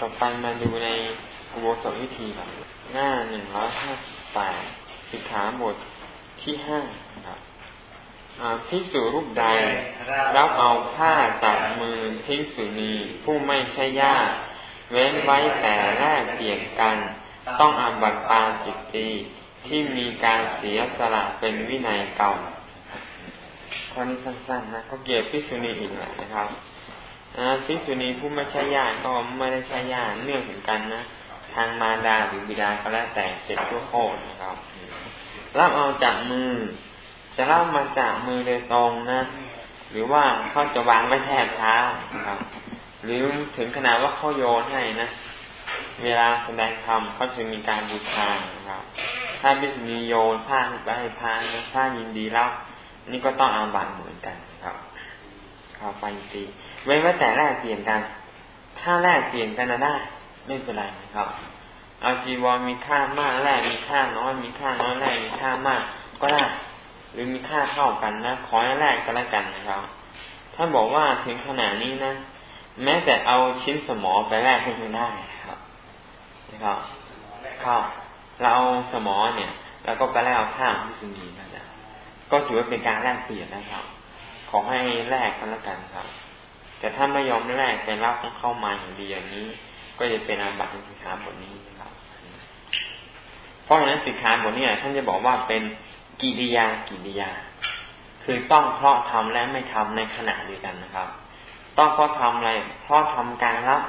ต่อไปมาดูในอุโบสถวิธีครับหน้าหนึ่งร้อยห้าสิบแปดสิกขาบทที่ห้าครับพิสูรูปใด รับเอาผ้าจากมือพิสุนีผู้ไม่ใช่ญาติเว้นไว้แต่แรกเปลี่ยนกัน ต้องอาบัติปาจิตตีที่มีการเสียสละเป็นวินัยเก่าข้อนี้สั้นๆนะก็เกี่ยวพิสุนีอีกแหละนะครับ พิสุนีผู้ไม่ใช่ญาติก็ไม่ได้ใช่ญาติเนื่องถึงกันนะทางมารดาหรือบิดาก็แล้วแต่เจ็ดชั่วโคตรนะครับรับเอาจากมือ จะรับมาจากมือโดยตรงนะหรือว่าเขาจะวางไว้แทนเท้านะครับ หรือถึงขนาดว่าเขาโยนให้นะเวลาแสดงธรรมเขาจะมีการบูชานะครับ ถ้าบิสมีโยนผ้าไปให้พาผ้ายินดีรับนี่ก็ต้องอาบัตเหมือนกันาไปตีเว้นไว้แต่แรกเปลี่ยนกัน ถ้าแรกเปลี่ยนกันนะได้ไม่เป็นไรนะครับเอาจีวรมีค่ามากแรกมีค่าน้อยมีค่าน้อยแรกมีค่ามาก ก็ได้หรือมีค่าเท่ากันนะขอให้แรกก็แล้วกันนะครับ ถ้าบอกว่าถึงขนาดนี้นะแม้แต่เอาชิ้นสมอไปแรกก็ยังได้ครับนะครับครับเราเอาสมอเนี่ย แล้วก็ไปแลกเอาข้าวที่สุนีนะจ๊ะก็ถือว่าเป็นการแลกเปลี่ยนนะครับ ขอให้แลกกันล้วกันครับ แต่ถ้าไม่ยอมแลกเป็นรับของเข้ามาอย่างดีอย่างนี้ ก็จะเป็นอาบัติสิกขาบทนี้นะครับ เพราะฉะนั้นสิกขาบทนี้ท่านจะบอกว่าเป็นกิริยากิริยา คือต้องเพราะทำและไม่ทำในขณะเดียวกันนะครับ ต้องเพราะทำอะไรเพราะทำการรับ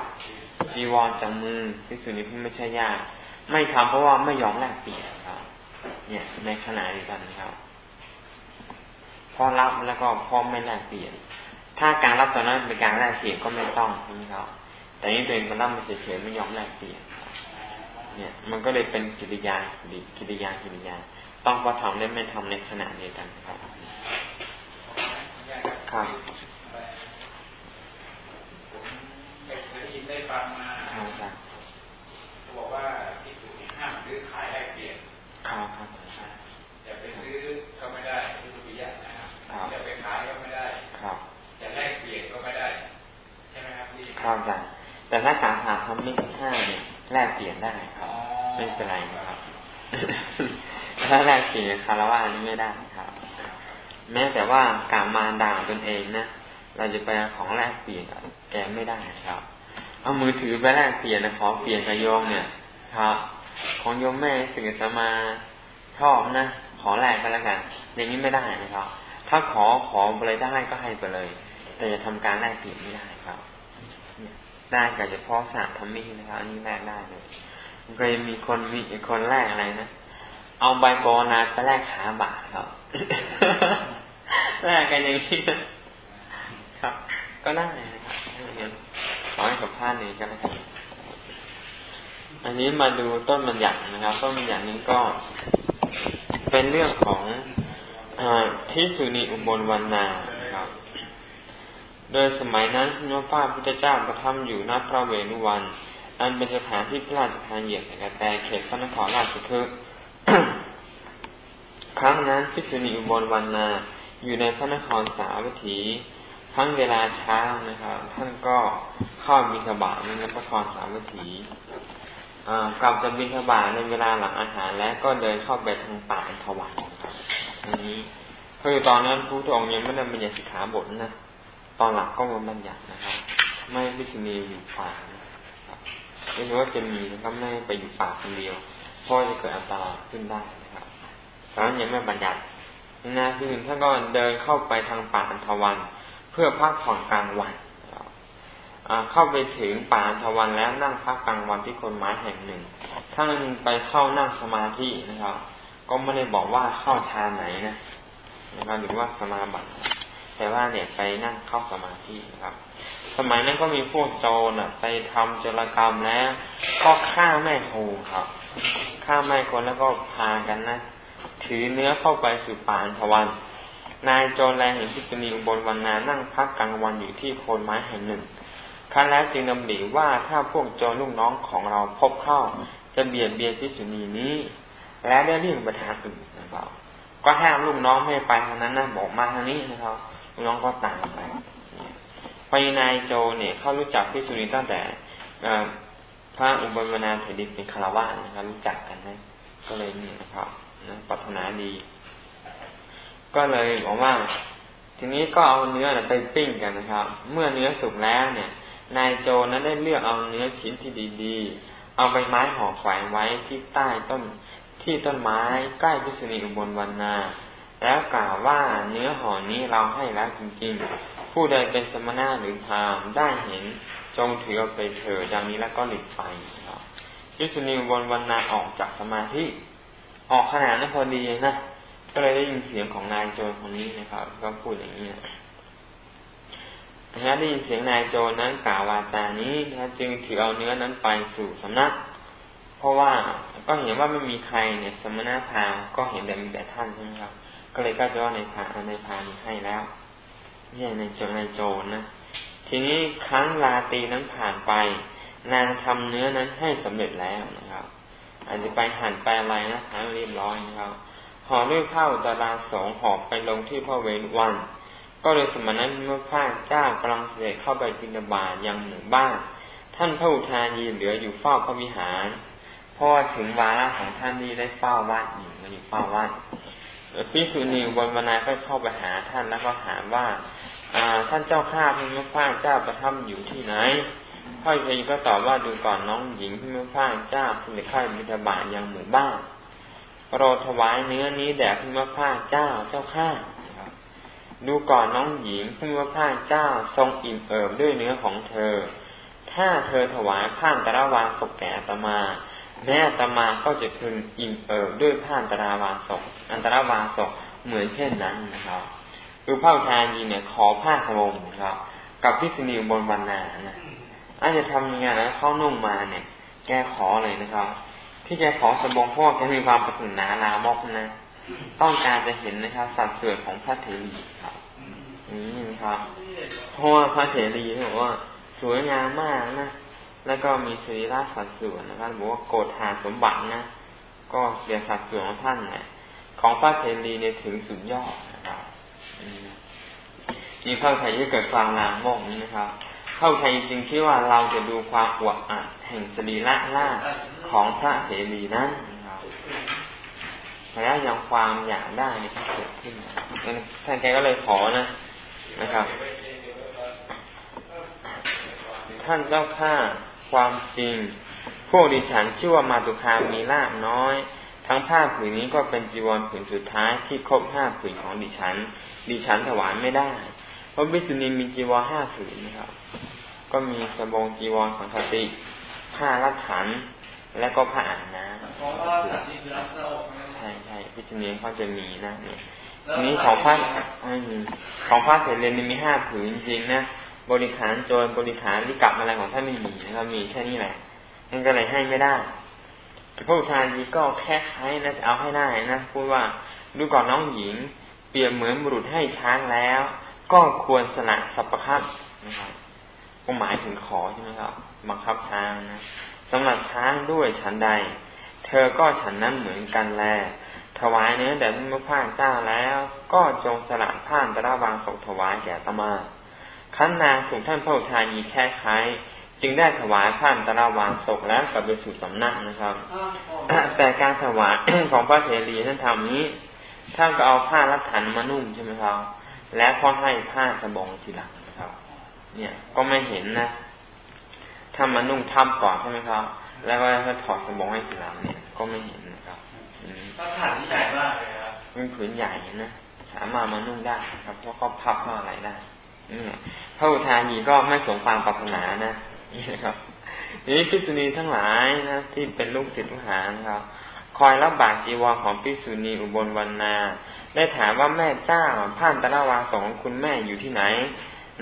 จีวรจากมือที่สุนี้ไม่ใช่ยากไม่ทำเพราะว่าไม่ยอมแลกเปลี่ยนครับ เนี่ยในขณะเดียวกันครับ พอรับแล้วก็พอไม่แลกเปลี่ยน ถ้าการรับตอนนั้นเป็นการแลกเปลี่ยนก็ไม่ต้องใช่ไหมครับ แต่นี้ตัวเองมันรับมาเฉยๆไม่ยอมแลกเปลี่ยนเนี่ย มันก็เลยเป็นกิริยากิริยากิริยา ต้องพอทำและไม่ทำในขณะเดียวกันครับครับได้ฟังมาเขาบอกว่าที่สุดห้ามซื้อขายแลกเปลี่ยนครับครับจะไปซื้อก็ไม่ได้ที่สุริยะนะครับจะไปขายก็ไม่ได้ ครับ จะแลกเปลี่ยนก็ไม่ได้ ใช่ไหมครับ จารย์แต่ถ้าการหาทำไม่ห้าเนี่ยแลกเปลี่ยนได้ครับ ไม่เป็นไรนะครับถ้าแลกเปลี่ยนคารวะนี่ไม่ได้ครับ แม้แต่ว่าการมาด่าตนเองนะเราจะไปของแลกเปลี่ยนแกไม่ได้ครับ เอามือถือไปแลกเปลี่ยนนะขอเปลี่ยนกับโยมเนี่ยครับของโยมแม่สึกจะมาชอบนะขอแลกกันแล้วกันอย่างนี้ไม่ได้นะครับ ถ้าขอขอไปเลยได้ก็ให้ไปเลย แต่จะทำการแลกเปลี่ยนไม่ได้ครับ ได้ก็เฉพาะสามทำมิ่นะครับอันนี้แลกได้เลยเคยมีคนมีคนแลกอะไรนะเอาใบโบนาไปแลกขาบาทครับแลกกันอย่างนี้ครับ ก็ได้นะครับขอให้กับผ้านี้ก็ได้อันนี้มาดูต้นบัญญัตินะครับ ต้นบัญญัตินี้ก็เป็นเรื่องของทิสุนีอุบลวันนา โดยสมัยนั้นพระพาพุทธเจ้าประทับอยู่ณพระเวรุวัน อันเป็นสถานที่พระราชทานเหยียบแต่เขตพระนครราชคฤห์ครั้งนั้นพิสุนีอุบลวันนาอยู่ในพระนครสาวัตถีทั้งเวลาเช้านะครับ ท่านก็เข้าบิณฑบาตในพระนครสาวัตถีกลับจากบินทบาทในเวลาหลังอาหารแล้วก็เดินเข้าไปทางป่าอันถวายครับอันนี้คือตอนนั้นพระพุทธองค์ยังไม่ได้บัญญัติสิกขาบทนะ ตอนหลังก็มาบัญญัตินะครับ ไม่พิชนีอยู่ป่าไม่รู้ว่าจะมีนะครับไม่ไปอยู่ป่าคนเดียวเพราะจะเกิดอันตรายขึ้นได้นะครับตอนนั้นยังไม่บัญญัตินะคือท่านก็เดินเข้าไปทางป่าอันทวัน เพื่อพักผ่อนกลางวันเข้าไปถึงป่าอันทวันแล้วนั่งพักกลางวันที่คนไม้แห่งหนึ่งท่านไปเข้านั่งสมาธินะครับ ก็ไม่ได้บอกว่าเข้าทานไหนนะนะครับหรือว่าสมาบัติ แต่ว่าเนี่ยไปนั่งเข้าสมาธินะครับ สมัยนั้นก็มีพวกโจรไปทำจรกรรมแล้ว ก็ฆ่าแม่โคครับฆ่าแม่คนแล้วก็พากันนะ ถือเนื้อเข้าไปสู่ป่าทวัน นายโจรแรงเห็นพิจนีอุบลวันนานั่งพักกลางวันอยู่ที่โคนไม้แห่งหนึ่งขั้นแล้วจึงดำริว่าถ้าพวกโจรลูกน้องของเราพบเข้า จะเบียดเบียนพิสุนีนี้ และได้เรื่องประทานอื่นนะครับก็ห้ามลูกน้องไม่ไปทางนั้นนะบอกมาทางนี้นะครับ น้องก็ตามไปพญนายโจเนี่ยเขารู้จักพิสุนีตั้งแต่พระอุบลวนาเถริเป็นคารวะนะครับ รู้จักกันนะ ก็เลยนี่นะครับนะปรารถนาดี ก็เลยบอกว่า ทีนี้ก็เอาเนื้อไปปิ้งกันนะครับ เมื่อเนื้อสุกแล้วเนี่ย นายโจนั้นได้เลือกเอาเนื้อชิ้นที่ดีๆ เอาใบไม้ห่อแขวนไว้ที่ใต้ต้นที่ต้นไม้ใกล้พิษณีอุบลวันนา แล้วกล่าวว่าเนื้อห่อนี้เราให้แล้วจริงๆ ผู้ใดเป็นสมณะหรือพรามได้เห็นจงถือเอาไปเถิดดังนี้แล้วก็หลีกไปครับพิษณีอุบลวันนาออกจากสมาธิ ออกขนาดนั้นพอดีนะ ก็เลยได้ยินเสียงของนายโจรคนนี้นะครับ ก็พูดอย่างนี้นะได้ยินเสียงนายโจรนั้นกล่าววาจานี้นะจึงถือเอาเนื้อนั้นไปสู่สำนัก เพราะว่าก็เห็นว่าไม่มีใครเนี่ยสมณะพามก็เห็นแต่มีแต่ท่านใช่ไหมครับ ก็เลยก็จะว่าในพาในพานให้แล้วนี่ในโจรนโจรนะทีนี้ครั้งลาตีนั้นผ่านไป นางทำเนื้อนั้นให้สำเร็จแล้วนะครับอาจจะไปหั่นไปอะไรนะทำเรียบร้อยนะครับห่อด้วยผ้าอุตราสองหอบไปลงที่พระเวรวัน ก็เลยสมัยนั้นเมื่อพระเจ้ากำลังเสด็จเข้าไปบิณฑบาตยังหมู่บ้าน ท่านพระอุทายีเหลืออยู่เฝ้าพระวิหารพอถึงวาระของท่านที่ได้เฝ้าวัดอยู่มาอยู่เฝ้าวัด พิสุนีบนวนาก็เข้าไปหาท่านแล้วก็ถามว่าท่านเจ้าข้าพระพระเจ้าประทับอยู่ที่ไหนพ่อพยก็ตอบว่าดูก่อนน้องหญิงพระพระเจ้าสมิข้ามิถบาทยังหมู่บ้านโปรดถวายเนื้อนี้แด่พระพระเจ้าเจ้าข้าดูก่อนน้องหญิงพระพระเจ้าทรงอิ่มเอิบด้วยเนื้อของเธอ ถ้าเธอถวายผ้านตะราวาศกแก่ตมา แม่ตมาก็จะพึงอิ่มเอิบด้วยผ้าอันตราวาศกอันตราวาศกเหมือนเช่นนั้นนะครับคือพระทานีเนี่ยขอผ้าสบงครับ กับพิษณีบนวันนานะอาจจะทำยังไงนะเขานุ่งมาเนี่ย แกขอเลยนะครับ ที่แกขอสบงเพราะแกมีความปรารถนาลามกนะต้องการจะเห็นนะครับสัดส่วนของพระเถรีครับนี่นะครับเพราะว่าพระเถรีเขาบอกว่า สวยงามมากนะ แล้วก็มีสรีระสัดส่วนนะครับบอกว่าโกฏหาสมบัตินะ ก็เสียสัดส่วนของท่านนะของพระเถรีเนี่ยถึงสุดยอดนะครับมีพระไทยที่เกิดความลามกนี้นะครับเข้าใจจริงที่ว่าเราจะดูความอวดอัดแห่งสรีระล่าของพระเสรีนั้นแล้วยังความอยากได้นี่ก็เกิดขึ้นท่านแกก็เลยขอนะนะครับ ท่านเจ้าข้า ความจริง พวกดิฉันชื่อว่ามาตุคามมีลาบน้อย ทั้งผ้าผืนนี้ก็เป็นจีวรผืนสุดท้ายที่ครบห้าผืนของดิฉัน ดิฉันถวายไม่ได้พราะวิสุณีมีจีวรห้าผืนนะครับ ก็มีสบงจีวรสังคติผ้ารัดถันและก็ผ้าอ่านนะใช่ใช่พิจณีเขาจะมีนะเนี่ยนี้ของพระของพระเสรีมีห้าผืนจริงนะ บริขารโจรบริขารลิกับอะไรของท่านไม่มีนะครับมีแค่นี้แหละนั่นก็เลยให้ไม่ได้พระอุทานีก็แค่ใช้นะจะเอาให้ได้นะพูดว่าดูก่อนน้องหญิง เปรียบเหมือนบุรุษให้ช้างแล้ว ก็ควรสละสัพพคับนะครับก็หมายถึงขอใช่ไหมครับบังคับช้างนะสำหรับช้างด้วยฉันใด เธอก็ฉันนั้นเหมือนกันแล ถวายเนื้อแด่พระพาเจ้าแล้ว ก็จงสละผ้านตระวางศกถวายแก่ตมา ขันนางถูกท่านพระอุทายีแค่ไขจึงได้ถวายผ้านตระวางศกแล้วกลับไปสู่สำนักนะครับ แต่การถวายของพระเถรีท่านทำนี้ ท่านก็เอาผ้ารัดถันมานุ่งใช่ไหมครับ แล้วก็ให้ผ้าสบงทีหลังนะครับ เนี่ยก็ไม่เห็นนะถ้ามานุ่งทับก่อนใช่ไหมครับ แล้วก็ถ้าถอดสบงให้ทีหลังเนี่ย ก็ไม่เห็นนะครับผ้าถันที่ใหญ่มากเลยครับเป็นผืนใหญ่นะสามารถมานุ่งได้ครับเพราะเขาพับก็อะไรได้นี่ พระอุทานีก็ไม่สมความปรารถนานะนี่นะครับนี้พิษุณีทั้งหลายนะที่เป็นลูกศิษย์ลูกหาครับคอยรับบาตรจีวรของพิษุณีอุบลวรรณา ได้ถามว่าแม่เจ้าผ่านตะลาวาสองคุณแม่อยู่ที่ไหน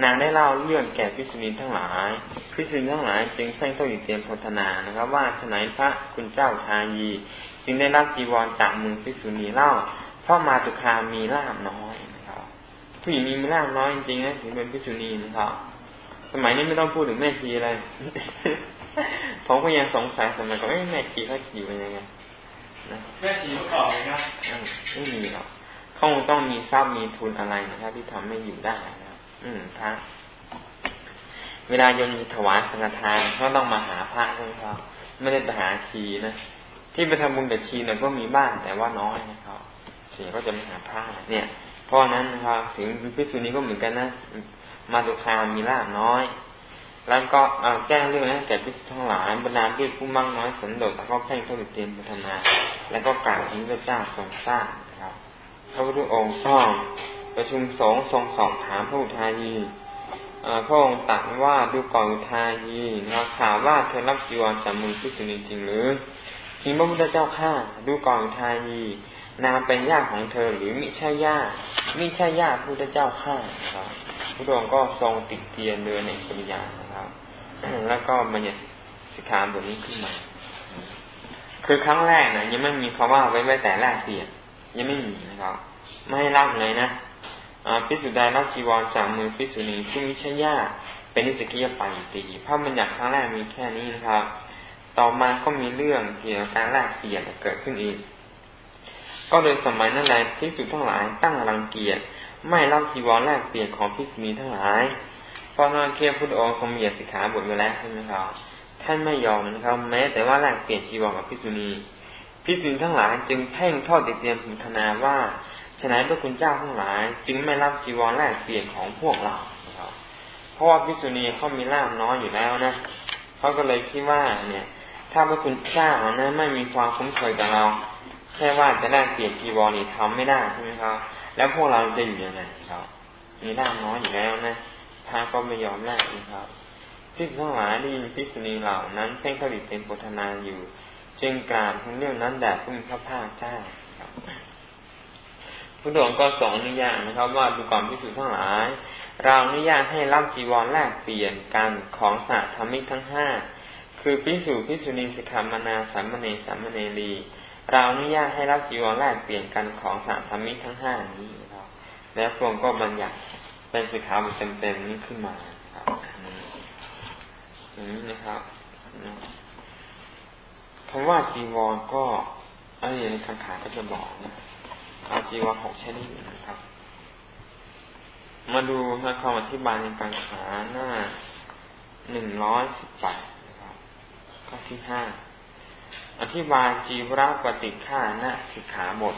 นางได้เล่าเรื่องแก่พิสุนีทั้งหลายพิสุนีทั้งหลาย จึงเส้นต้องอยู่เตรียมพทนานะครับ ว่าฉนัยพระคุณเจ้าทายี จึงได้รับจีวรจากมือพิสุนีเล่า เพราะมาตุคามีลาบน้อยน ผู้หญิงมีลาบน้อยจริงๆนะถึงเป็นพิสุนีนะครับ สมัยนี้ไม่ต้องพูดถึงแม่ชีเลยผมก็ยังสงสัยสมัยก่อนแม่ชีเขาขี่เป็นยังไงแม่ชีเมื่อก่อนเลยนะไม่มีหรอกเขาต้องมีทรัพย์มีทุนอะไรนะครับที่ทำให้อยู่ได้นะครับอืมพระเวลาโยนถวายสังฆทานก็ต้องมาหาพระใช่ไหมครับ ไม่ได้ไปหาชีนะที่ไปทำบุญกับชีเนี่ยก็มีบ้างแต่ว่าน้อยนะครับเสียก็จะมาหาพระเนี่ย เพราะนั้นนะครับถึงพิสุนี้ก็เหมือนกันนะมาตุคามมีลาบน้อย แล้วก็แจ้งเรื่องนั้นแก่พิสุทั้งหลายบรรดาพิผู้มั่งน้อยสันโดษแล้วก็เพ่งเข้าไปเตรียมพัฒนา แล้วก็กล่าวถึงพระเจ้าทรงสร้างนะครับพระพุทธองค์ซ่องประชุมสงฆ์ทรงสอบถามพระอุทายีพระองค์ตรัสว่าดูก่อนอุทายีนะครับถามว่าเธอรับจีวรจากมือพิสุนีจริงหรือจริงพระพุทธเจ้าข้าดูก่อนอุทายี นามเป็นญาติของเธอหรือมิใช่ญาติมิใช่ญาติพุทธเจ้าข้านะครับพระองค์ก็ทรงติดเตียนเรือในปริยานะครับ แล้วก็มันเนี่ยสิกขาบทนี้ขึ้นมา คือครั้งแรกนะยังไม่มีคำว่าไว้ไว้แต่แรกเปลี่ยนยังไม่มีนะครับ ไม่ให้รับเลยนะพิสุดารับจีวรจากมือพิสุนีผู้มิชยาเป็นนิสกิยปัยตีพระบัญญัติครั้งแรกมีแค่นี้นะครับ ต่อมาก็มีเรื่องเกี่ยวกับการแลกเปลี่ยนเกิดขึ้นอีก ก็โดยสมัยนั้นแหละพิสุทั้งหลายตั้งรังเกียจไม่รับจีวรแลกเปลี่ยนของพิสุนีทั้งหลายเพราะนั่นเคียพุทธองค์ทรงมีสิกขาบทไว้แล้วใช่ไหมครับท่านไม่ยอมนะครับ แม้แต่ว่าแลกเปลี่ยนจีวรกับพิสุนีพิสุนีทั้งหลายจึงเพ่งทอดติเตียมพิคนาว่าฉะนั้นพระคุณเจ้าทั้งหลาย จึงไม่รับจีวรแลกเปลี่ยนของพวกเราครับ เพราะว่าพิษุณีเขามีลาบน้อยอยู่แล้วนะเขาก็เลยคิดว่าเนี่ย ถ้าพระคุณเจ้านะไม่มีความคุ้นเคยกับเรา แค่ว่าจะแลกเปลี่ยนจีวรนี่ทำไม่ได้ใช่ไหมครับ แล้วพวกเราจะอยู่ยังไงครับ มีลาบน้อยอยู่แล้วนะพระก็ไม่ยอมแลกนะครับพิสุทั้งหลายได้ยินพิษุณีเหล่านั้นเพ่งผลิตเป็นโพธนาอยู่ จึงกล่าวถึงเรื่องนั้นแด่ผู้มีพระภาคเจ้าครับพุทธองค์ก็สอนอนุญาตนะครับ ว่าดูก่อนพิสูจน์ทั้งหลาย เราอนุญาตให้รับจีวรแลกเปลี่ยนกันของสัธรรมิกทั้งห้าคือพิสูจพิสุณีสิกขามนาสามเณรสามเณรี เราอนุญาตให้รับจีวรแลกเปลี่ยนกันของสัธรรมิกทั้งห้านี้นะครับแล้วพระองค์ก็บัญญัติเป็นสิกขาบทเต็มๆนี้ขึ้นมาครับนี้นะครับคำว่าจีวรก็ไอ้ในคำขาก็จะบอกนะอาจีวะหกชนิดนะครับ มาดูนะคำอธิบายในการขาหน้าหนึ่งร้อยสิบแปดนะครับข้อที่ห้า อธิบายจีวรปฏิฆาณสิกขาบท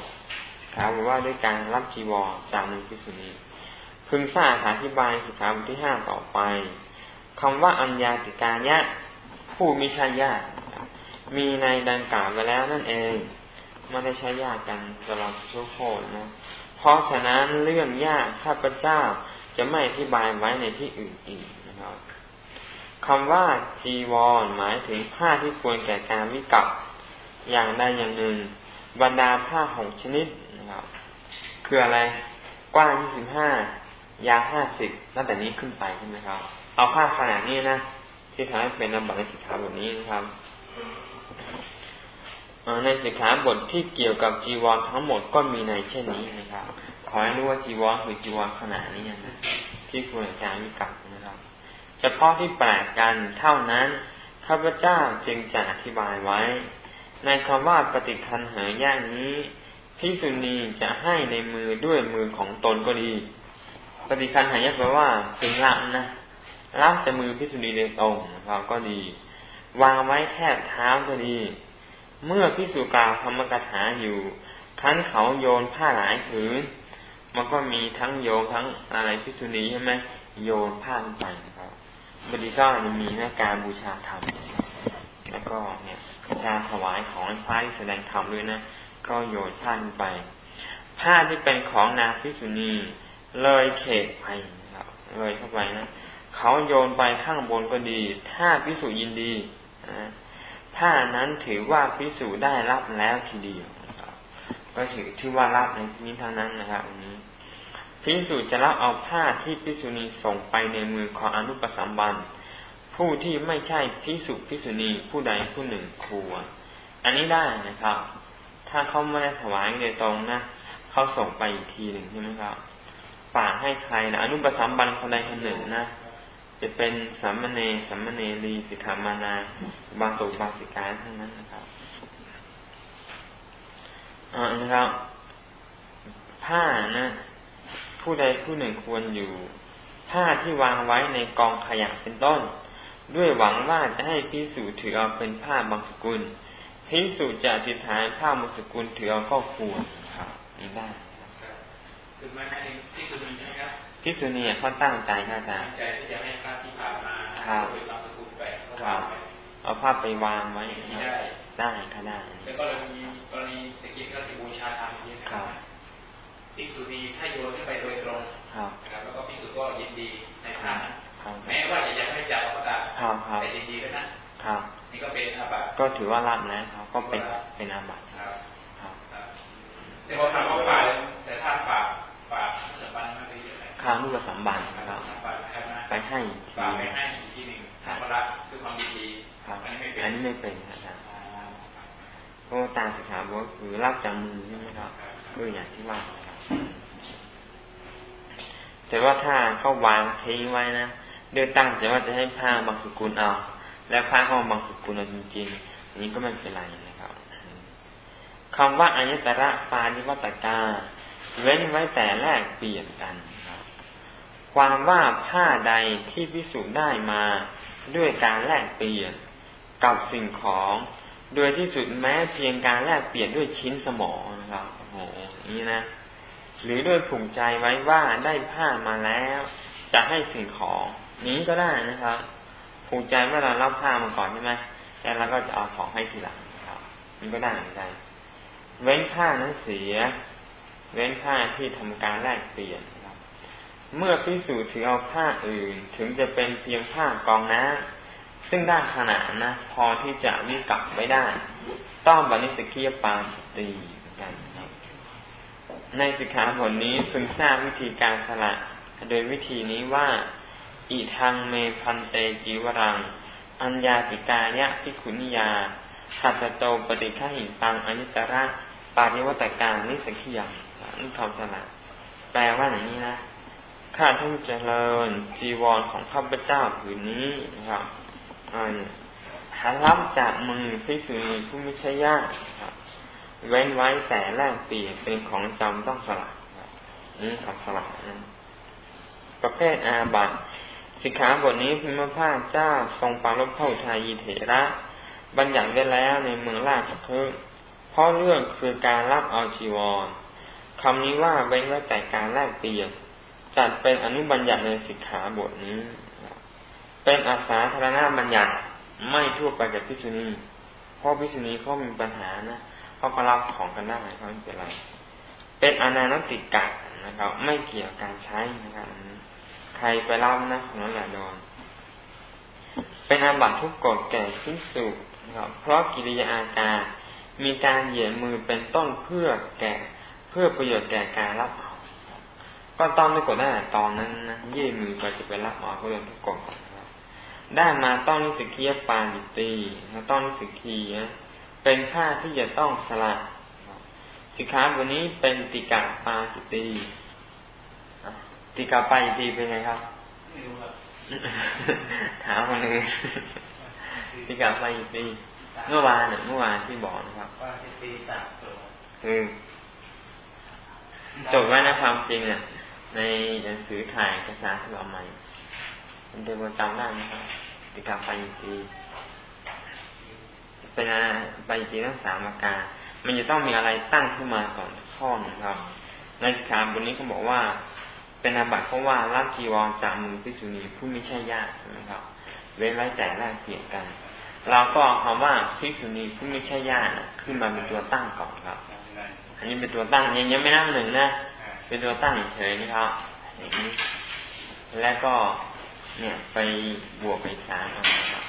สิกขาบทว่าด้วยการรับจีวรจากมือพิสุนีพึงทราบอธิบายสิกขาบทที่ห้าต่อไปคำว่าอัญญาติกายะ ผู้มิชายามีในดังกล่าวไปแล้วนั่นเองไม่ได้ใช้ยากกันสำหรับชั่วโคตนะเพราะฉะนั้นเรื่องยากข้าพเจ้าจะไม่อธิบายไว้ในที่อื่นอีกนะครับ คำว่าจีวรหมายถึงผ้าที่ควรแก่การวิกับอย่างใดอย่างหนึ่ง บรรดาผ้าหกชนิดนะครับ คืออะไรกว้างยี่สิบห้ายาวห้าสิบตั้งแต่นี้ขึ้นไปใช่ไหมครับ เอาผ้าขนาดนี้นะที่ทำให้เป็นนำบัตรสิกขาบบนี้นะครับในสิกขาบทที่เกี่ยวกับจีวรทั้งหมดก็มีในเช่นนี้นะครับ ขอให้รู้ว่าจีวรคือจีวรขนาดนี้นะที่ควรการวิกับนะครับ เฉพาะที่แปลกกันเท่านั้นข้าพเจ้าจึงจะอธิบายไว้ ในคำว่าปฏิคันเหายกนี้พิสุณีจะให้ในมือด้วยมือของตนก็ดี ปฏิคันหายากแปลว่าพึงรับนะรับจะมือพิสุณีโดยตรงนะครับก็ดี วางไว้แทบเท้าก็ดี เมื่อพิสูกล่าวธรรมกถาอยู่คั้นเขาโยนผ้าหลายผืนมันก็มีทั้งโยนทั้งอะไรพิสุนีใช่ไหมโยนผ้าไป นะครับบดีก็จะมีหน้าการบูชาธรรม แล้วก็เนี่ยการถวายของพระที่แสดงธรรมด้วยนะ ก็โยนผ้าไป ผ้าที่เป็นของนาพิสุนีเลยเขตไปเลยเข้าไปนะเขาโยนไปข้างบนก็ดี ถ้าพิสุยินดีนะผ้านั้นถือว่าพิสูจได้รับแล้วทีเดียวก็ถือที่ว่ารับในที่นี้เท่านั้นนะครับอันนี้ พิสูจจะรับเอาผ้าที่พิสุณีส่งไปในมือของอนุปสัมบัน ผู้ที่ไม่ใช่พิสุพิสุณีผู้ใดผู้หนึ่งควร อันนี้ได้นะครับ ถ้าเขาไม่ได้ถวายโดยตรงนะเขาส่งไปอีกทีหนึ่งใช่ไหมครับฝากให้ใครนะอนุปสัมบันคนใดคนหนึ่งนะจะเป็นสัมมเนสัมมเนรีสิกขามานาบาสุบาสิกาทั้งนั้นนะครับอ่านะครับ ผ้านะ ผู้ใดผู้หนึ่งควรอยู่ผ้าที่วางไว้ในกองขยะเป็นต้น ด้วยหวังว่าจะให้พิสูจถือเอาเป็นผ้าบางสกุลพิสูจจะอธิษฐานผ้าบางสกุลถือเอาก็ควรครับนี่ได้คือไม่ให้พิสูจนีใช่ไหมครับพิสูจนีเขาตั้งใจครับอาจารย์ใจที่จะให้ผ้าที่ผ่านมาเป็นบางสกุลไปครับเอาผ้าไปวางไว้ได้ได้ค่ะได้แล้วก็เรามีกรณีสกิลก็คือบูชาธรรมนี้ครับ พิสูจนีถ้าโยนขึ้นไปโดยตรงครับแล้วก็พิสูจก็ยินดีในท่านแม้ว่าจะยังไม่จับก็ตามแต่ยินดีด้วยนะครับนี่ก็เป็นอาบัติก็ถือว่ารับแล้วครับก็เป็นเป็นอาบัติครับครับแต่ว่าทำว่าฝากแต่ถ้าฝากฝากสัมบันมันจะเยอะข้างลูกสัมบันครับไปให้ฝากไปให้อีกทีหนึ่งพระรักคือความดีอันนี้ไม่เป็นนะครับเพราะตาสิขาบอกคือรับจากมือใช่ไหมครับก็อย่างที่ว่า แต่ว่าถ้าเขาวางทิ้งไว้นะโดยตั้งใจว่าจะให้ผ้าบางสกุลเอา แล้วผ้าเขาบางสกุลเอาจริงๆอันนี้ก็ไม่เป็นไรนะครับคำว่าอายตระปานิวัตกา เว้นไว้แต่แรกเปลี่ยนกันครับความว่าผ้าใดที่พิสูจน์ได้มาด้วยการแลกเปลี่ยนกับสิ่งของ โดยที่สุดแม้เพียงการแลกเปลี่ยนด้วยชิ้นสมองนะครับโอ้โหนี่นะ หรือด้วยผูกใจไว้ว่าได้ผ้ามาแล้ว จะให้สิ่งของ นี้ก็ได้นะครับผูกใจเมื่อเราผ้ามาก่อนใช่ไหมแล้วเราก็จะเอาของให้ทีหลังนะครับนี่ก็ได้เหมือนกันเว้นผ้านั้นเสีย เว้นผ้าที่ทำการแลกเปลี่ยนครับ เมื่อพิสูจน์ถือเอาผ้าอื่นถึงจะเป็นเพียงผ้ากองน้ำซึ่งได้ขนาดนะ พอที่จะวิกลับไว้ได้ ต้องบันิสกียปาสตีกัน ในสิกขาบทนี้พึงทราบวิธีการสละ โดยวิธีนี้ว่าอิทังเมพันเตจิวรัง อัญญาติกายะพิขุนิยาขัตโตปฏิฆาหิตังอนิตระปาริวัตการนิสกิยังนี่คำสละแปลว่าอย่างนี้นะข้าท่านเจริญจีวรของข้าพเจ้าผืนนี้นะครับหารับจากมือพิสุนีผู้ไม่ใช่ญาติครับ เว้นไว้แต่แรกเปลี่ยนเป็นของจำต้องสละนี่คำสละนะประเภทอาบัตสิกขาบทนี้พิมพาเจ้าทรงปารบพระอุทายีเถระ บัญญัติไว้แล้วในเมืองราชคฤห์เพราะเรื่องคือการรับเอาจีวรคำนี้ว่าเว้นไว้แต่การแลกเปลี่ยนจัดเป็นอนุบัญญัติในสิกขาบทนี้ เป็นอาสาธารณบัญญัติไม่ทั่วไปกับพิษุณีเพราะพิษุณีเขามีปัญหานะ เขาก็รับของกันได้เขาไม่เป็นไร เป็นอนานติกะนะครับ ไม่เกี่ยวกับการใช้นะครับใครไปรับนะของนั้นแหละโดนเป็นอาบัตทุกกฎแก่ขึ้นสุนะครับเพราะกิริยาอาการมีการเหยียดมือเป็นต้นเพื่อแก่เพื่อประโยชน์แก่การรับเอาก็ต้องไม่กดได้ตอนนั้นนะยื่นมือไปจะไปรับเอาก็โดนทุกกฎได้มาต้องนิสกียปาดิตีต้องนิสกีนะ เป็นผ้าที่จะต้องสละสิกขาบทนี้เป็นติกาปาจิตีติกาปาจิตีเป็นไงครับไม่รู้ครับถามมาเลยติกาปาจิตีเมื่อวานเนี่ยเมื่อวานที่บอกนะครับว่าจิตีสามคือจดไว้นะความจริงเนี่ยในหนังสือถ่ายเอกสารฉบับใหม่เป็นเดวจำได้ไหมครับติกาปาจิตี เป็นปจริงทั้งสามอาการมันจะต้องมีอะไรตั้งขึ้นมาก่อนข้อหนึ่งครับ ในสิกขาบทนี้เขาบอกว่า เป็นอาบัติเพราะว่ารับจีวรจากมือพิสุนีผู้ไม่ใช่ญาตินะครับ เว้นไว้แต่แรกเปลี่ยนกัน เราก็เอาคำว่าพิสุนีผู้ไม่ใช่ญาติขึ้นมาเป็นตัวตั้งก่อนครับ อันนี้เป็นตัวตั้งยังยังไม่นั่งหนึ่งนะ เป็นตัวตั้งเฉยนะครับอย่างนี้แล้วก็เนี่ยไปบวกไปสามครับ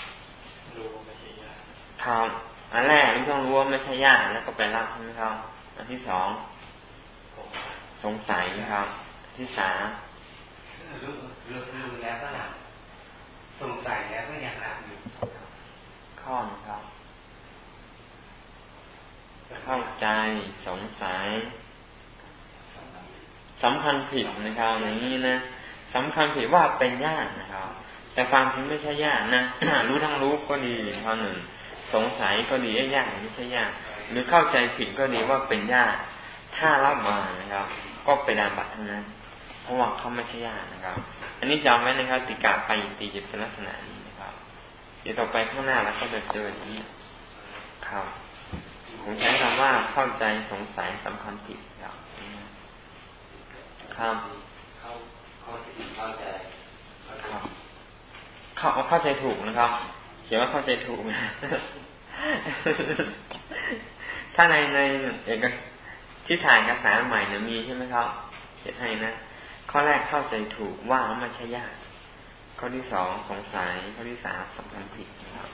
ครับอันแรกเราต้องรู้ว่าไม่ใช่ญาติแล้วก็ไปรับใช่ไหมครับ อันที่สองสงสัยครับ ที่สามรู้รู้รู้แล้วก็หลับสงสัยแล้วก็ยังหลับอยู่ข้อนะครับ เข้าใจสงสัยสำคัญผิดนะครับ อย่างนี้นะสำคัญผิดว่าเป็นญาตินะครับ แต่ความจริงไม่ใช่ญาตินะรู้ทั้งรู้ก็ดีข้อหนึ่ง สงสัยก็ดียากไม่ใช่ยากหรือเข้าใจผิดก็ดีว่าเป็นยากถ้ารับมานะครับ ก็เป็นอาบัติทั้งนั้นราะว่าเขาไม่ใช่ญาตินะครับ อันนี้จำไว้นะครับ ติกาไปตีจะเป็นลักษณะนี้นะครับ เดี๋ยวต่อไปข้างหน้าแล้วก็จะเจออย่างนี้ครับ ผมใช้คำว่าเข้าใจสงสัยสำคัญผิดครับครับเข้าเข้าใจครับเข้าเข้าใจถูกนะครับ เขียนว่าเข้าใจถูกนะถ้าในในเอกที่ถ่ายเอกสารใหม่เนี่ยมีใช่ไหมครับเขียนให้นะข้อแรกเข้าใจถูกว่าไม่ใช่ยากข้อที่สองสงสัยข้อที่สามสำคัญผิดนะครับ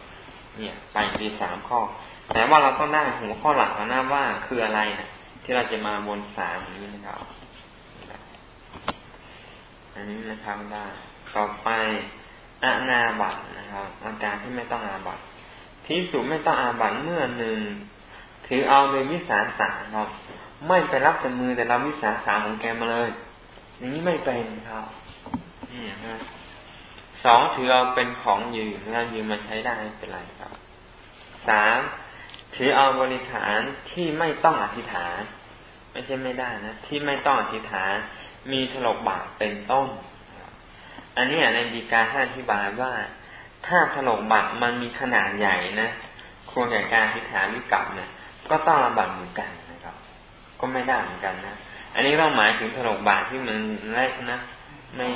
เนี่ย ไปดีสามข้อ แต่ว่าเราต้องได้หัวข้อหลักแล้วนะว่าคืออะไรนะที่เราจะมาบนสามนี้นะครับอันนี้นะครับได้ต่อไป อานาบัตนะครับอาการที่ไม่ต้องอาบัตพิสูจไม่ต้องอาบัตเมื่อหนึ่งถือเอาโดยวิสาสะครับไม่ไปรับจากมือแต่รับวิสาสะของแกมาเลย อย่างนี้ไม่เป็นครับนี่นะสองถือเอาเป็นของยืมงานยืมมาใช้ได้เป็นไรครับสามถือเอาบริฐานที่ไม่ต้องอธิษฐาน ไม่ใช่ไม่ได้นะที่ไม่ต้องอธิษฐานมีถลกบาทเป็นต้น อันนี้ในดีกาท่านอธิบายว่า ถ้าถลกบาทมันมีขนาดใหญ่นะควรแก่การอธิษฐานวิกัปเนี่ย ก็ต้องระบาดเหมือนกันนะครับ ก็ไม่ได้เหมือนกันนะอันนี้เราหมายถึงถลกบาทที่มันเล็กนะไม่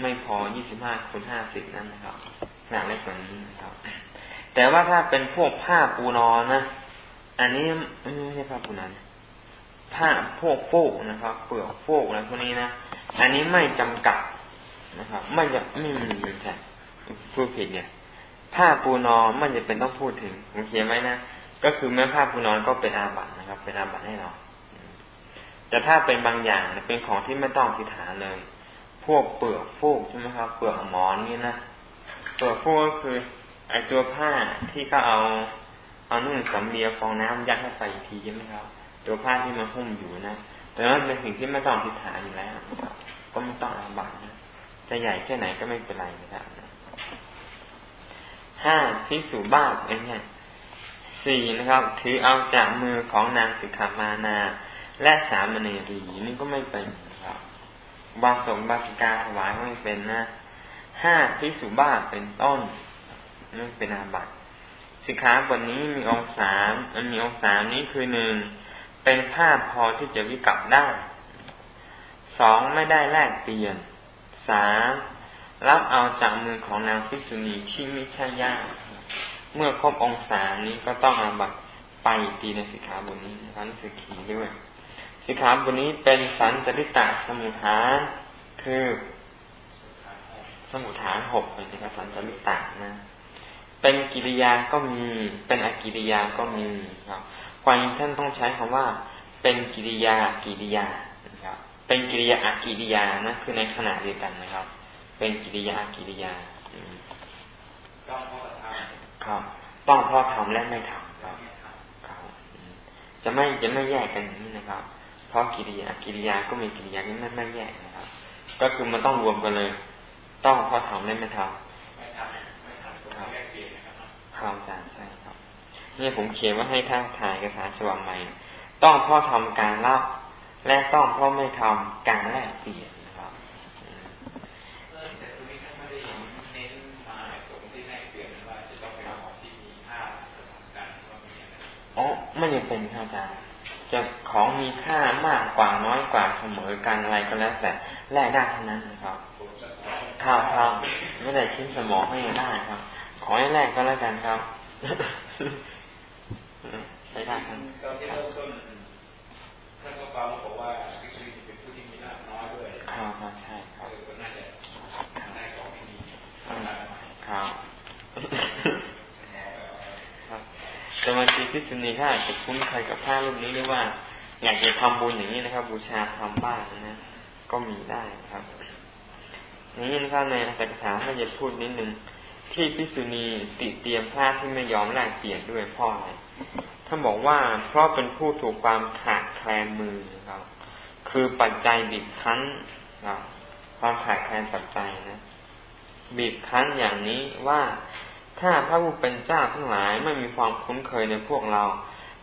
ไม่พอยี่สิบห้าคูณห้าสิบนั่นนะครับขนาดเล็กกว่านี้นะครับ แต่ว่าถ้าเป็นพวกผ้าปูนอนนะอันนี้ไม่ใช่ผ้าปูนอนผ้าพวกฟูกนะครับ เปลือกฟูกอะไรพวกนี้นะอันนี้ไม่จำกัด นะครับไม่จะไม่มีเหมือนกันพูดผิดเนี่ย ผ้าปูนอนไม่จะเป็นต้องพูดถึงผมเขียนไว้นะก็คือแม้ผ้าปูนอนก็เป็นอาบัตนะครับ เป็นอาบัติให้เราแต่ถ้าเป็นบางอย่างเป็นของที่ไม่ต้องทิฐานเลย พวกเปลือกฟูกใช่ไหมครับ เปลือกหมอนนี่นะเปลือกฟูกก็คือ ไอตัวผ้าที่เขาเอาเอานุ่งสำเลียฟองน้ำยัดเข้าไปอีกทีใช่ไหมครับ ตัวผ้าที่มันหุ้มอยู่นะแต่นั้นเป็นสิ่งที่ไม่ต้องทิฐานอยู่แล้วก็ไม่ต้องอาบัตนะ จะใหญ่แค่ไหนก็ไม่เป็นไรนะครับห้าพิสูบ้าเองเนี่ยสี่นะครับ ถือเอาจากมือของนางสิกขามานา และสามเณรีนี่ก็ไม่เป็นครับบาสงบาสิกาถวายไม่เป็นนะห้าพิสุบ้าเป็นต้นไม่เป็นอาบัติสิกขาบทนี้มีองค์สามมันมีองค์สามนี้คือหนึ่งเป็นภาพพอที่จะวิกลับได้สองไม่ได้แลกเปลี่ยน สามรับเอาจากมือของนางพิสุณีที่ไม่ใช่ญาติเมื่อครบองศานี้ก็ต้องอาบัตไปตีในสิกขาบทนี้นะครับนี่คืขีด้วย สิกขาบทนี้เป็นสันจริตะสมุทฐานคือสมุทฐานหกเลยนะครับสันจริตะนะ เป็นกิริยาก็มี เป็นอกิริยาก็มีครับความท่านต้องใช้คำว่า เป็นกิริยากิริยา เป็นกิริยาอากิริยานะคือในขณะเดียวกันนะครับ เป็นกิริยาอากิริยาครับ ต้องเพราะทำและไม่ทำครับครับจะไม่จะไม่แยกกันอย่างนี้นะครับ เพราะกิริยากิริยาก็มีกิริยาที่ไม่ไม่แยกนะครับ ก็คือมันต้องรวมกันเลย ต้องเพราะทำและไม่ทำไม่ทำไม่ทำครับครับอาจารย์ใช่ครับนี่ผมเขียนว่าให้ท่านถ่ายเอกสารฉบับใหม่ ต้องเพราะทำการรับ และต้องเพราะไม่ทำการแลกเปลี่ยนอ๋อไม่ยังเป็นครับอาจารย์จะของมีค่ามากกว่าน้อยกว่าเสมอกันอะไรก็แล้วแต่แลกได้ทั้งนั้นนะครับข้าวครับไม่ได้ชิ้นสมองให้ได้ครับ ขอให้แลกก็แล้วกันครับใช้ได้ครับตอน ที่เริ่มต้นท่านก็ฟังบอกว่าพิสุเป็นผู้ที่มีลาภน้อยด้วยครับครับใช่ครับก็น่าจะได้ของที่มีครับแต่บางทีพิสุนีถ้าอาจจะคุ้นเคยกับผ้ารูปนี้หรือว่า อยากจะทำบุญอย่างนี้นะครับ บูชาทำบ้านนะก็มีได้ครับนี้นะครับในอัตถกถาท่านจะพูดนิดนึงที่พิสุนีติเตรียมผ้าที่ไม่ยอมแลกเปลี่ยนด้วยพ่ออะไร ท่านบอกว่าเพราะเป็นผู้ถูกความขาดแคลนมือครับ คือปัจจัยบีบคั้นครับความขาดแคลนปัจจัยนะบีบคั้นอย่างนี้ว่าถ้าพระผู้เป็นเจ้าทั้งหลายไม่มีความคุ้นเคยในพวกเรา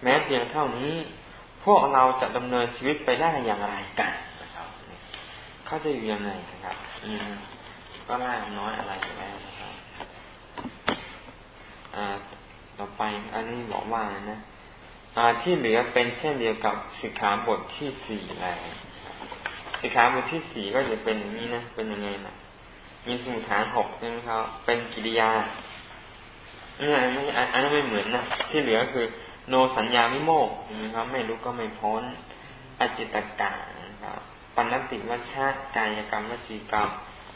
แม้เพียงเท่านี้ พวกเราจะดำเนินชีวิตไปได้อย่างไรกันนะครับเขาจะอยู่ยังไงนะครับอืมก็ล่าน้อยอะไรอยู่แล้วนะครับอ่าต่อไปอันนี้บอกว่านะ ที่เหลือเป็นเช่นเดียวกับสิกขาบทที่สี่แล้วสิกขาบทที่สี่ก็จะเป็นอย่างนี้นะ เป็นยังไงนะมีสมุทฐานหกใช่ไหมครับ เป็นกิริยาอันนี้อันนี้นไม่เหมือนนะ ที่เหลือคือ โนสัญญาวิโมกนะครับ ไม่รู้ก็ไม่พ้น อจิตกาครับปัญติวัชชะกายกรรมวจีกรรม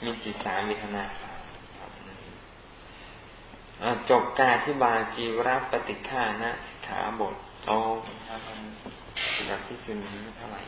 มีจิตสามวิทนาสามจบการที่บาจีวรปฏิฆานะสิกขาบท โอ้ครับอันดับที่สี่นี้เท่าไหร่